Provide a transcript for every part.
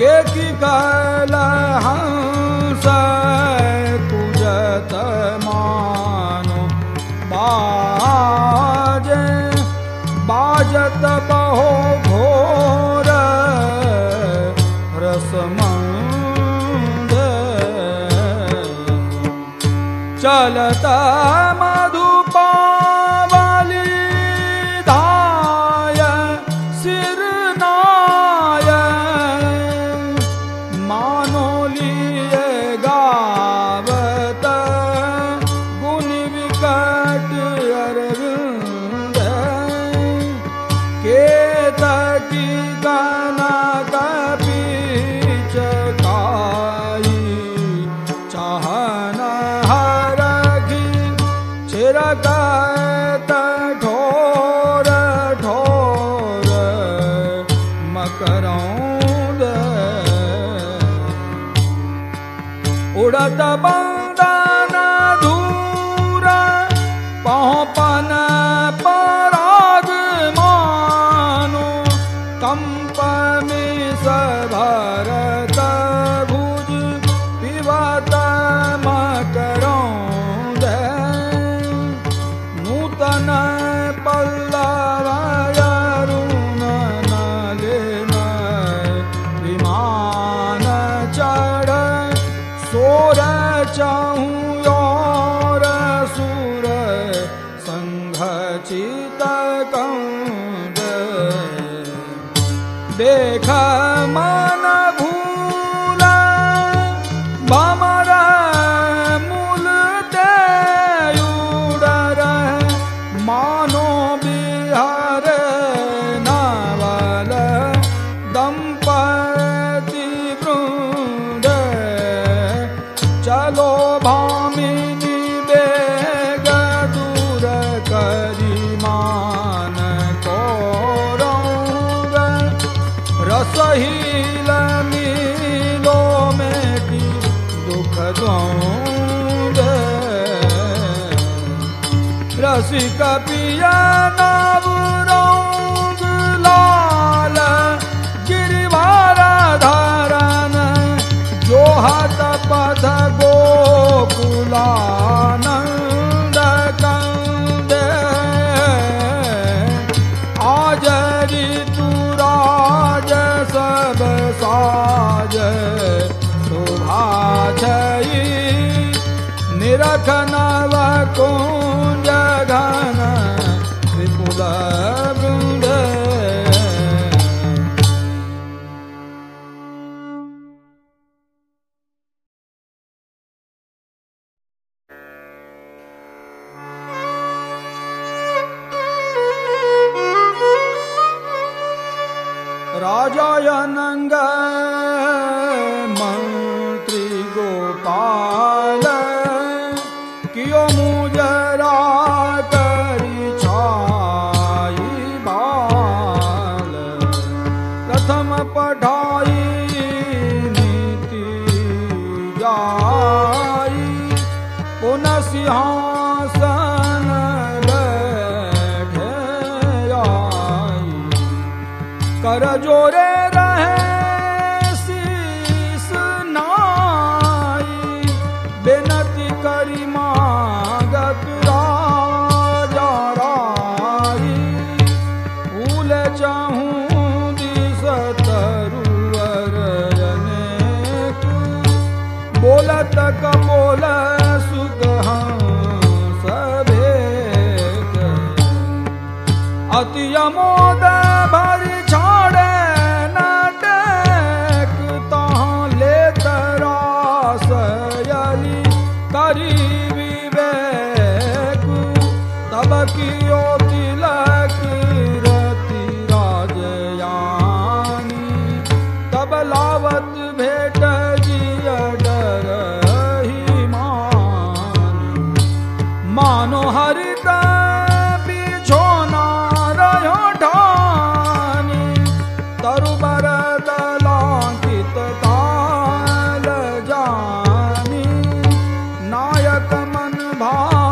के की कल हंस कंप मिस chorar, मन भाव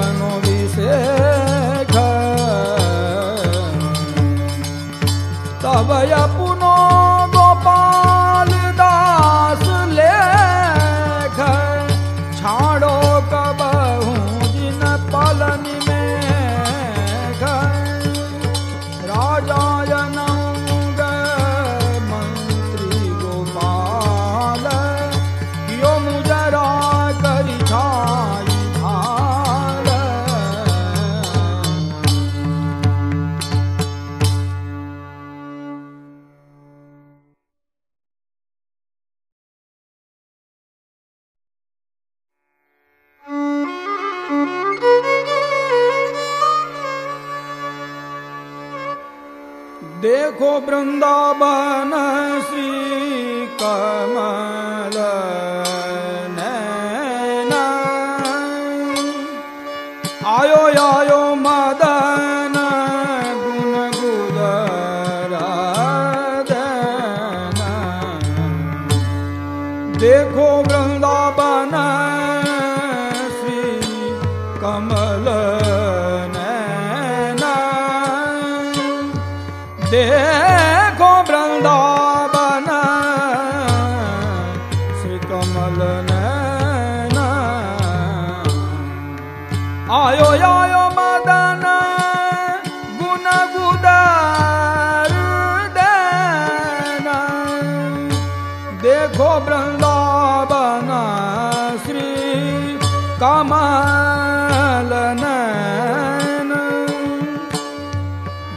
huérfano देखो वृंदावन श्री कमल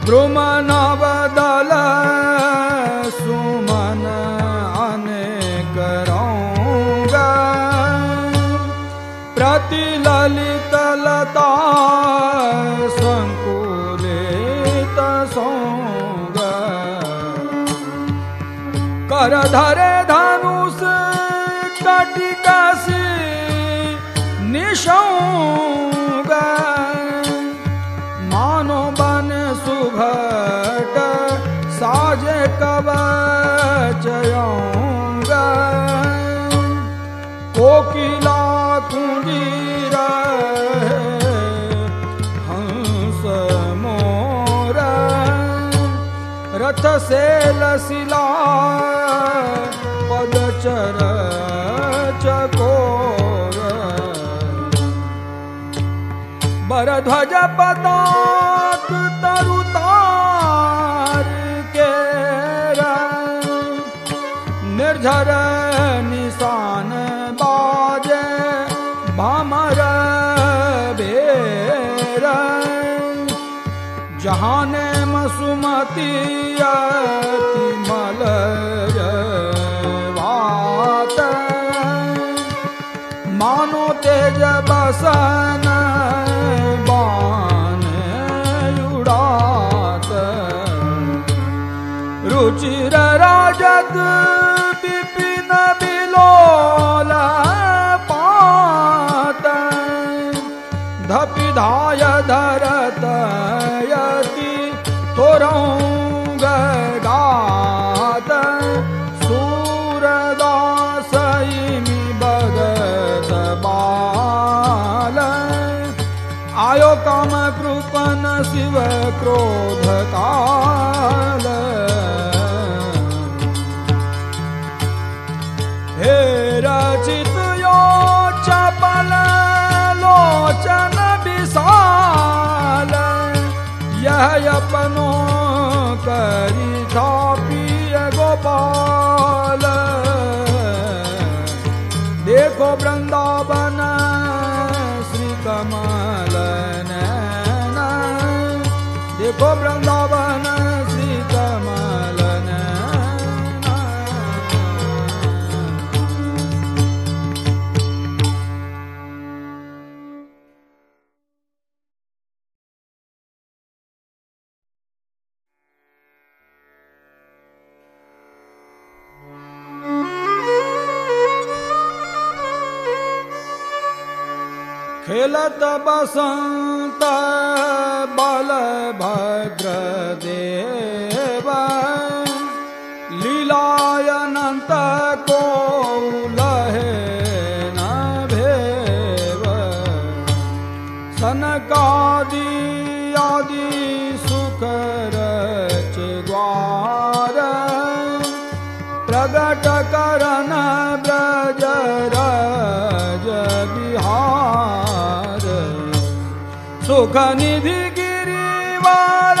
द्रुमनव से लसिला पदचर बर बरध्वज पता जहाने मसुमती मसुमति मलयवाद मानो तेज बसन बान उडात। रुचिर राजत cobrando banacita mala nana. ¿Qué la está pasando? मुख निधि गिरिवार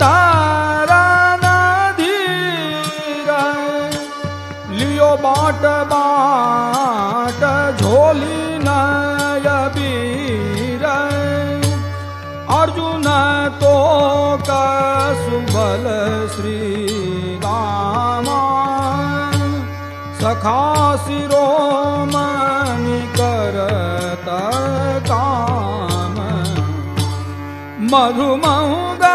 धारणा धीर लियो बाट बाट झोली नयबीर अर्जुन तो कसुबल श्री राम। सखा शिरोमणि करत का मधुमङ्गलयादि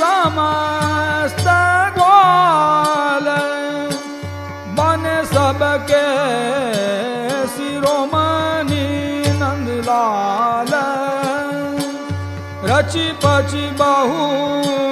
समस्त ग्वाल मह सबके शिरोमणि नन्दलाल रचि पचि बहु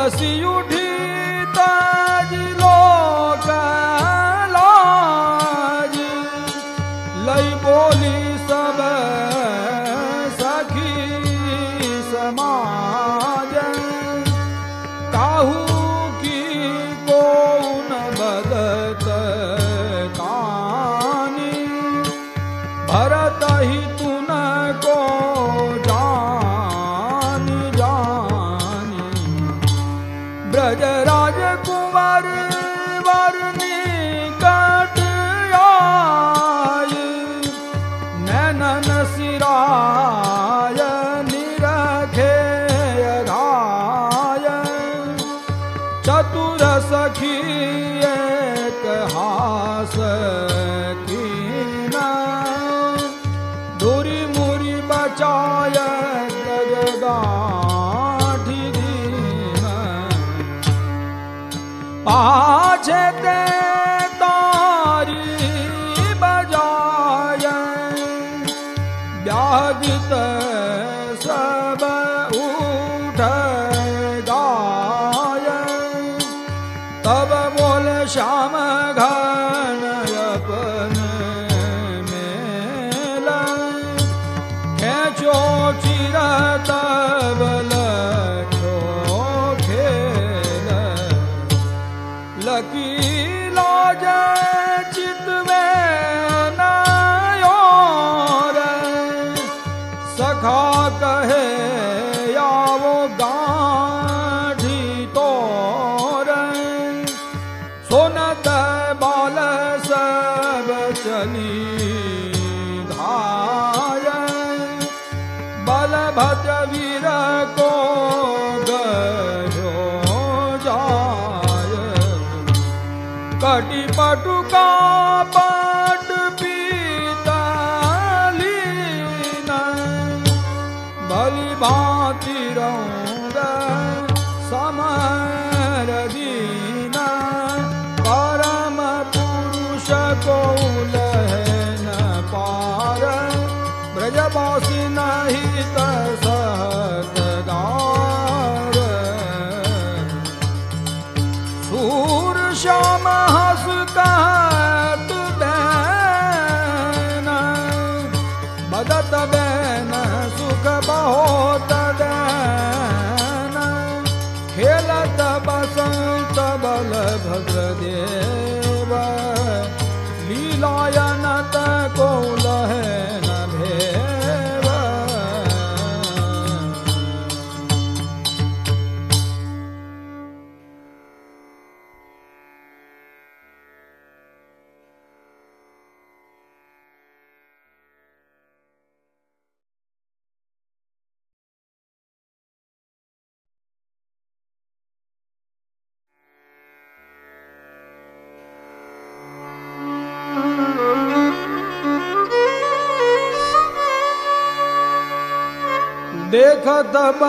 I see you Acede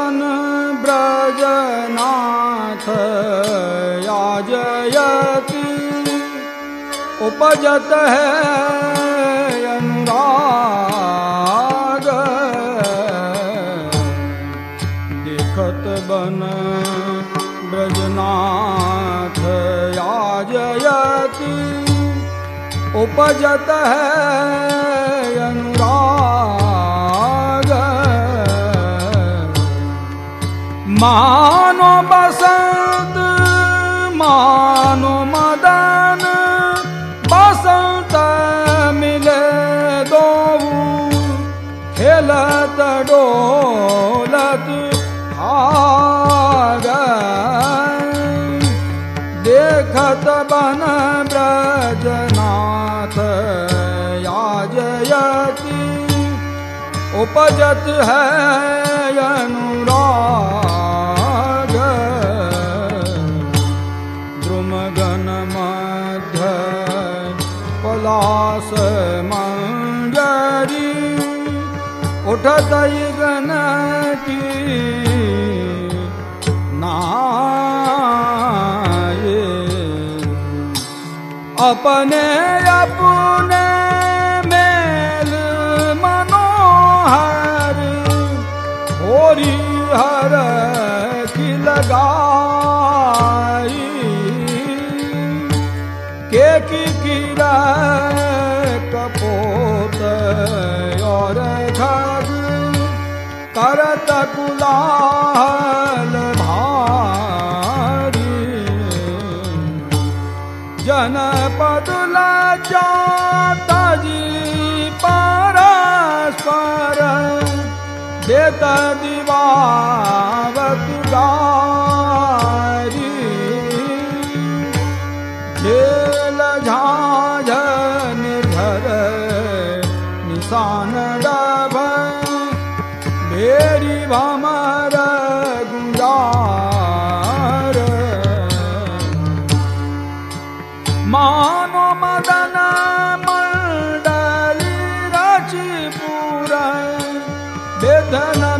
भुवन ब्रजनाथ आजयति उपजत है अनुराग। देखत बन ब्रजनाथ आजयति उपजत है मानो बसंत, मानो मदन, बसंत मिले दो खेलत डोलत हाग देखत बन ब्रजनाथ आज उपजत है अपने अपने मेल मनोहर होरी हर की लगा लाल भारी। जनपद लाता जी परस्पर देता दीवार Satana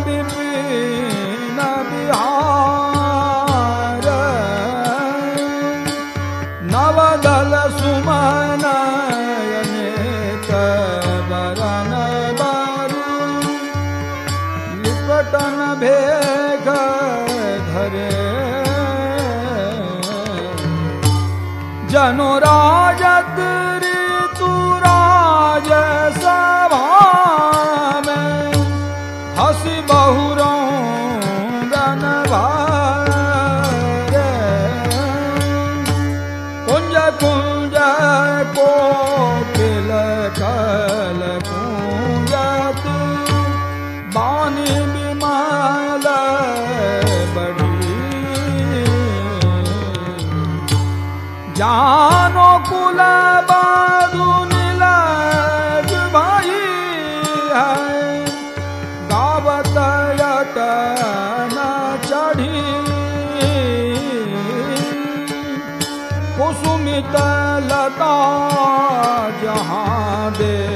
your heart is.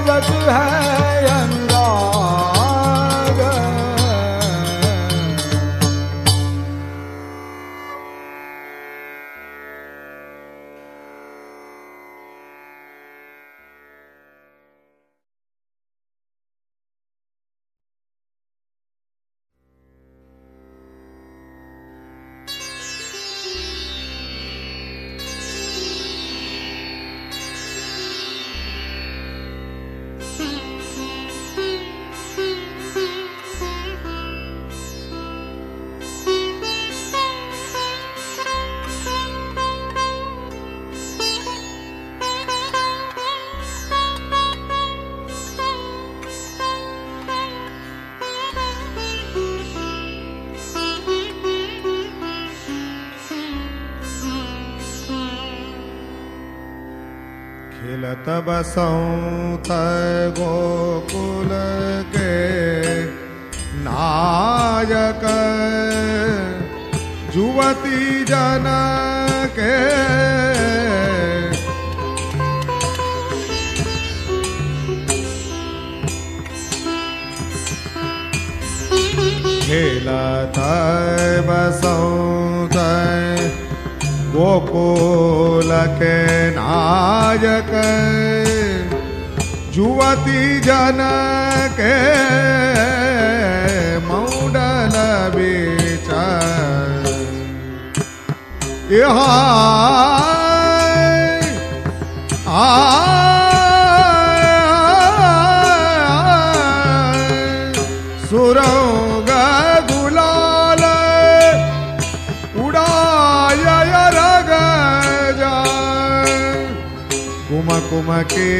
उपजत है खिलत बसौत गोकुल के। नायक जुवती जन के खेलत बसौत गोकुल के नायक जुवती जन के मौडल बीच सुरंग कुम कुम के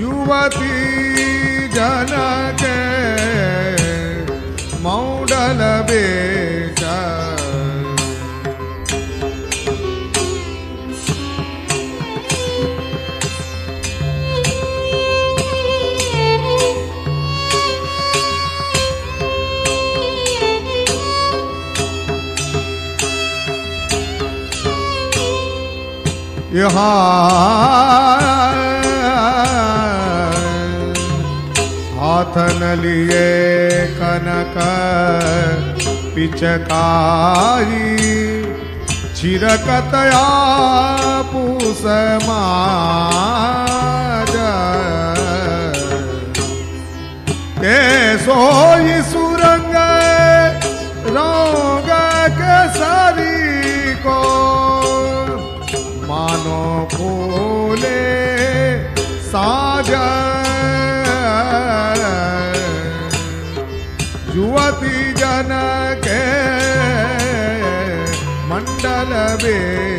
युवती जन के मौडल बेच यहाँ हाथ न लिए कनक पिचकारी। छिरकतया पूस के सोई सुरंग रोग के सरी मानो साजन। युवती जन के मंडल बेच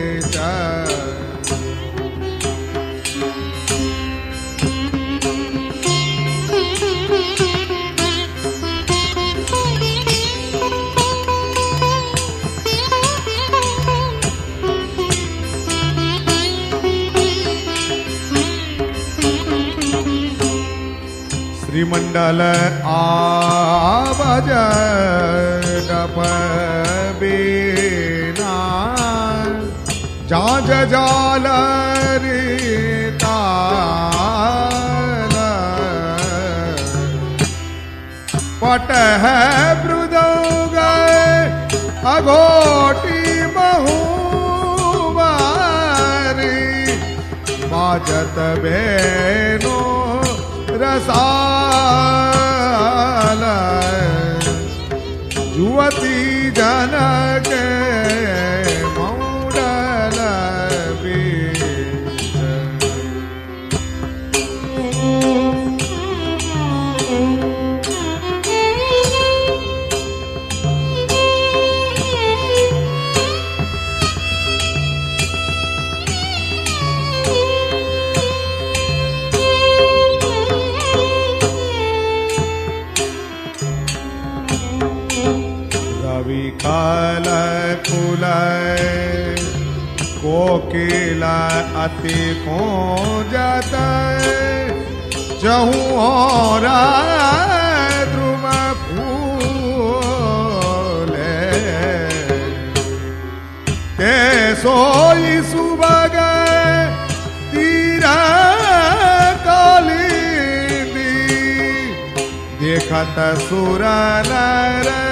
श्रीमंडल आबज डप बीना। जाज जाल पट है मृदौग अघोटी बहुबारी बाजत बेनो युवती जनक झूलाए कोकिला अति को जाताए जहू और ध्रुव फूल। ते सोई सुबह गए देखत सुर नारा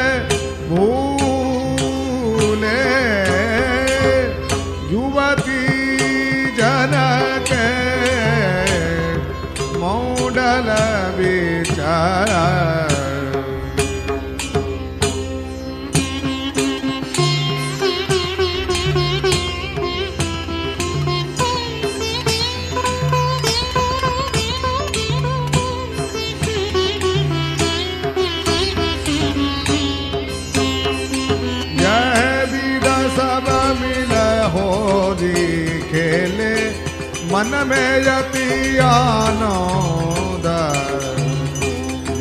मन में यति आनंद।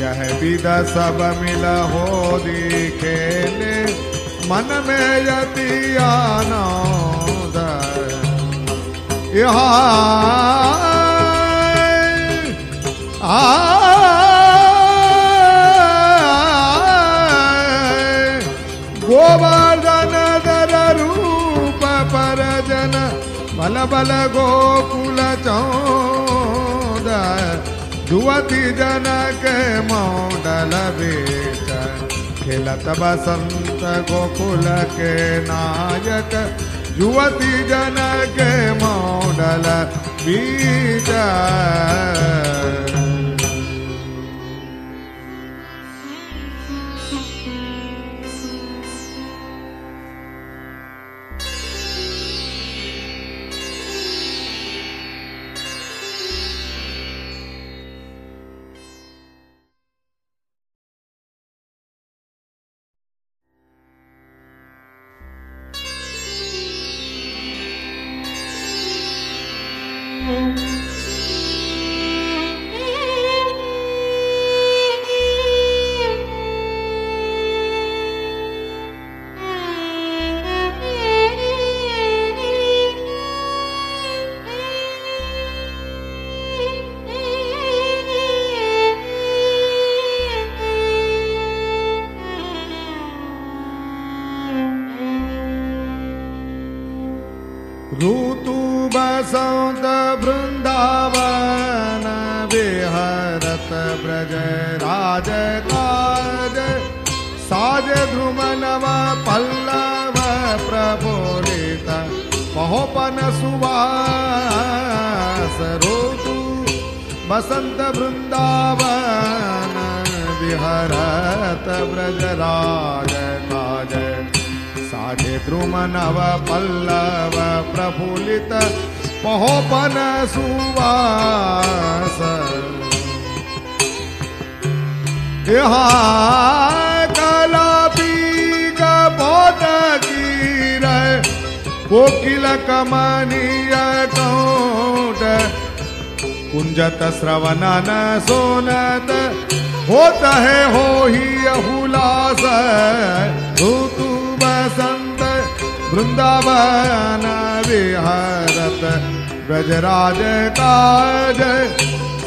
यह विद सब मिल हो खेले मन में यति आनंद यहाँ गोवर्धन दर रूप पर जन, बल बल गोकुल चौद युवती जनक मौडल बेच खेलत बसंत गोकुल के नायक युवती जनक मौडल बीच ऋतु नव पल्लव, प्रफुल्लित महोपन सुवास। कलापी कपोत गिर कोकिल कमनीय कौट कुंजत श्रवणन सोनत, होत है हो ही हुलास ऋतु बसंत वृंदावन विहरत ब्रजराज काज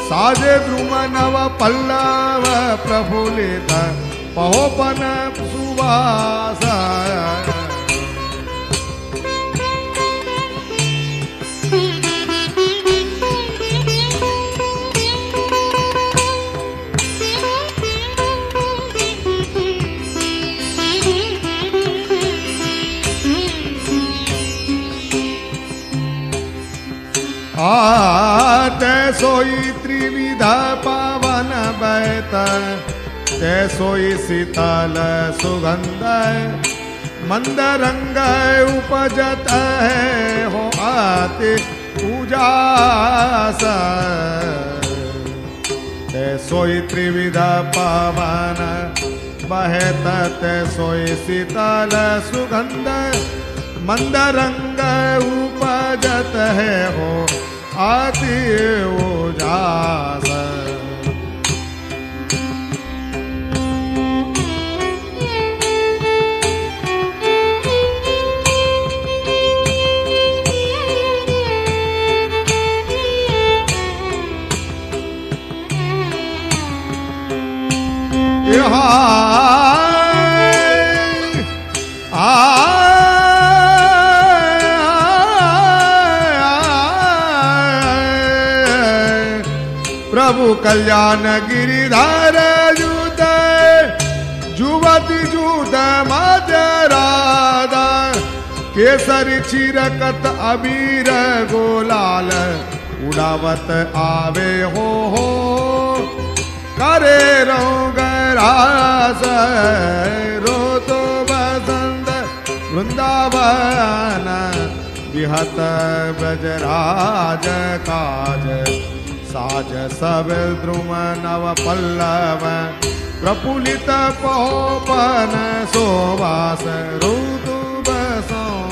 साज द्रुम नव पल्लव प्रफुल्लित पहोपन सुवास। आत सोई त्रिविध पावन बैत ते सोई शीतल सुगंध मंद रंग उपजत है, हो आति उजास ते सोई त्रिविध पावन बहत ते सोई शीतल सुगंध मंद रंग उपजत है हो आती वो यहाँ कल्याण गिरिधार जूत, जुवती जूत राधा, केसरी चिरकत अबीर, गोलाल, उड़ावत आवे हो हो, करे रोगरास रो तो बसंत, वृंदावन विहत ब्रजराज काज। साज सब द्रुम नव पल्लव प्रफुल्लित पोपन सोवास ऋतु बसंत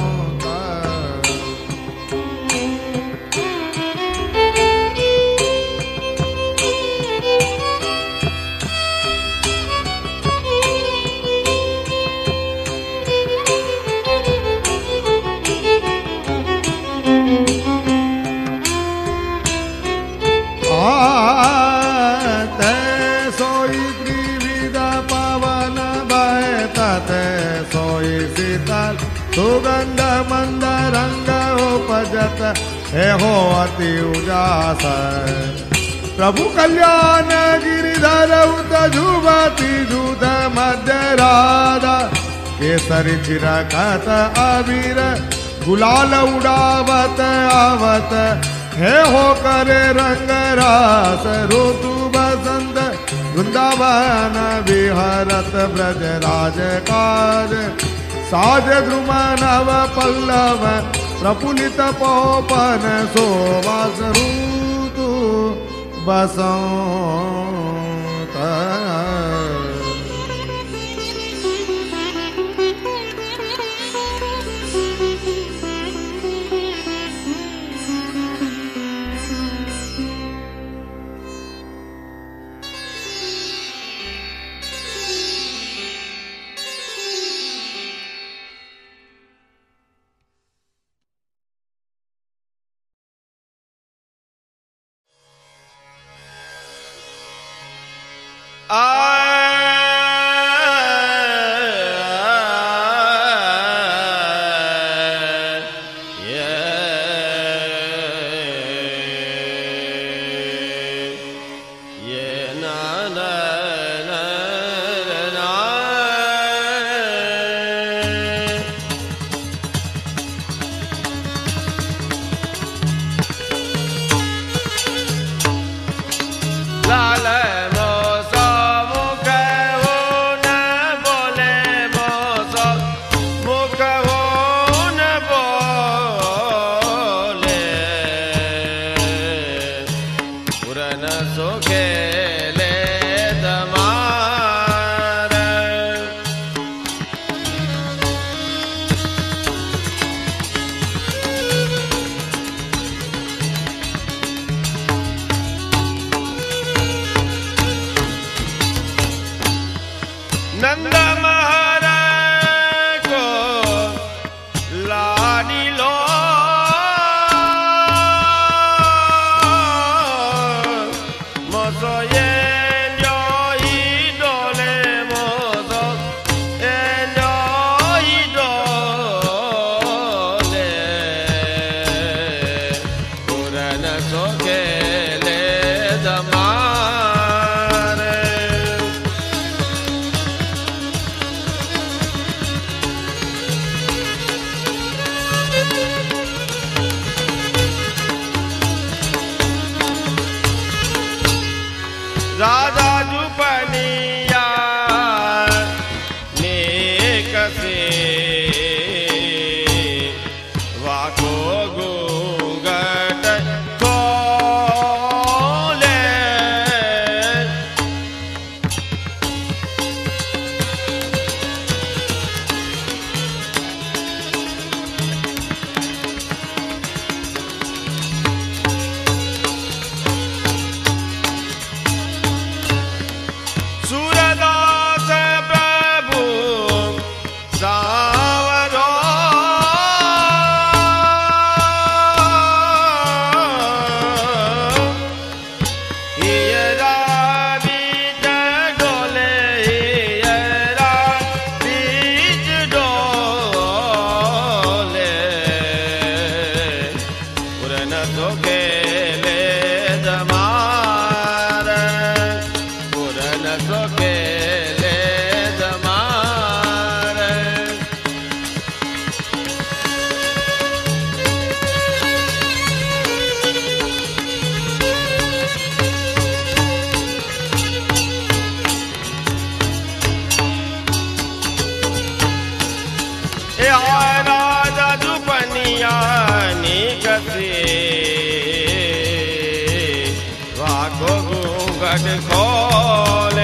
सुगंध, मंद रंग, उपजत, हे हो अति उजास प्रभु कल्याण, गिरिधर, उत जुध मध्य राधा, केसरी चिरकत अबीर, गुलाल उड़ावत, आवत। हे हो करे रंग रास, ऋतु बसंत, वृंदावन विहरत ब्रज राज काज। साजद्रुमनव पल्लव प्रफुल्लित पोपन सोवासरूतु बसौ। सुखे कसी वाको घूंघट खोले